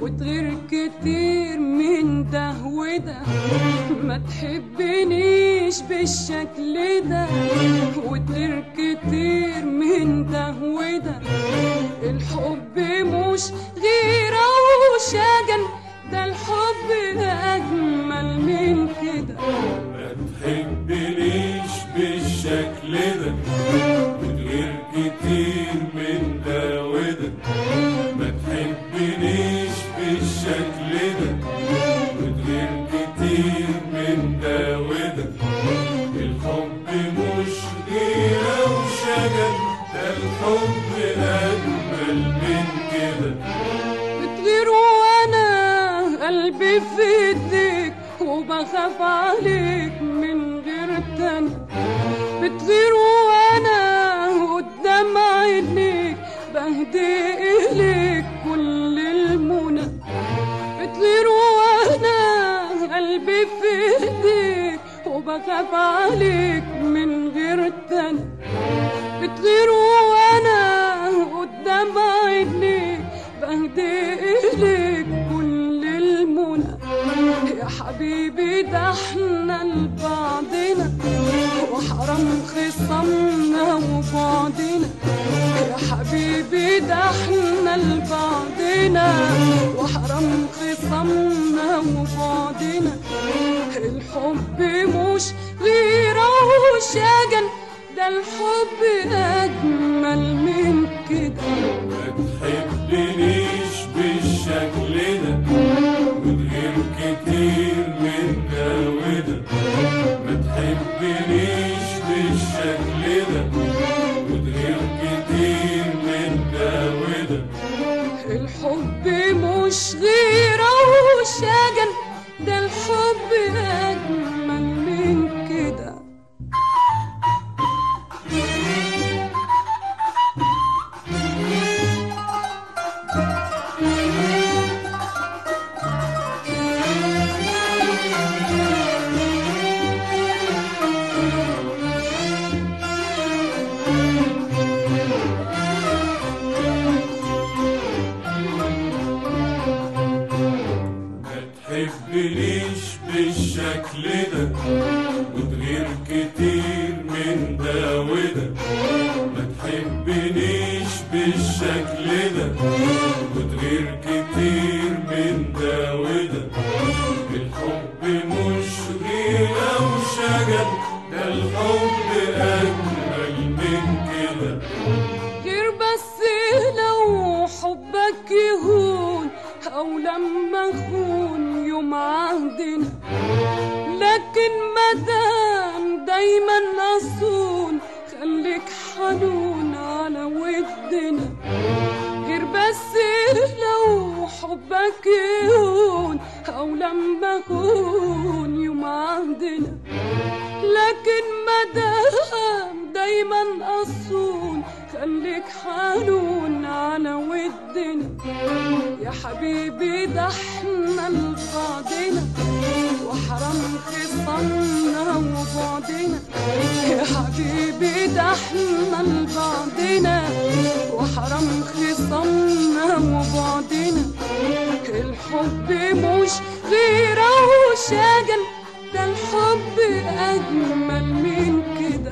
وتغير كتير من ده. وده ما تحبنيش بالشكل ده وتغير كتير من ده. وده الحب مش غيرة وشجن ده الحب أجمل من كده. ما تحبنيش بالشكل ده الحب مش غيرة ده الحب أجمل من كده. بتغير وأنا قلبي في ايديك وبخاف عليك من غير وأنا قدام عينيك بهدي اليك قلبي في ايديك وبخاف عليك من غير تاني بتغير وأنا قدام عينيك بهدي اليك كل المنى. يا حبيبي ده إحنا لبعضنا وحرام خصامنا وبعدنا يا حبيبي ده إحنا لبعضنا وحرام خصامنا وبعدنا الحب مش غيرة وشجن ده الحب أجمل من كده. ما تحبنيش بالشكل ده؟ وتغير كتير من ده وده ما تحبنيش بالشكل ده؟ وتغير كتير من ده وده الحب مش غيرة بالشكل ده وتغير كتير من ده وده ما تحبنيش بالشكل ده وتغير كتير من ده وده الحب مش غيرة وشجن ده الحب أجمل مدام دايما أصون خليك حنون على ودنا. غير بس لو حبك يهون أو لما أخون يوم عهدنا لكن مدام دايما أصون خليك حنون على ودنا. يا حبيبي ده إحنا لبعضنا وحرام خصامنا وبعدنا يا حبيبي ده إحنا لبعضنا وحرام خصامنا وبعدنا الحب مش غيرة وشجن ده الحب أجمل من كده.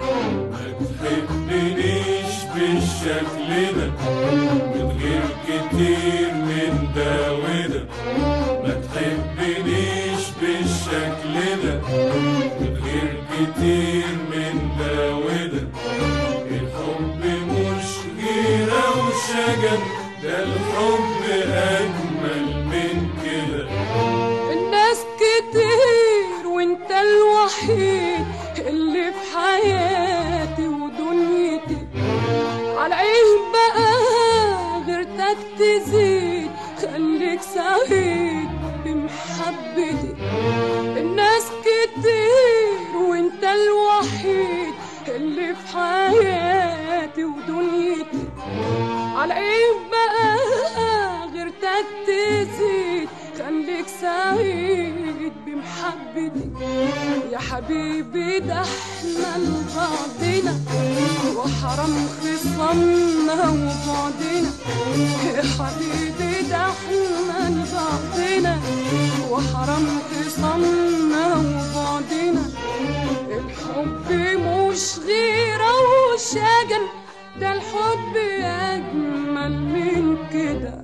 ما تحبنيش بالشكل ده. ده وتغير كتير من ده الحب مش غيرة وشجن ده الحب حياتي ودنيتي على إيه بقى غيرتك تزيد. خليك سعيد بمحبتي. يا حبيبي ده إحنا لبعضنا. وحرام خصامنا وبعدنا يا حبيبي ده إحنا لبعضنا. خصامنا وبعدنا الحب مش غيرة وشجن. ده الحب أجمل من كده.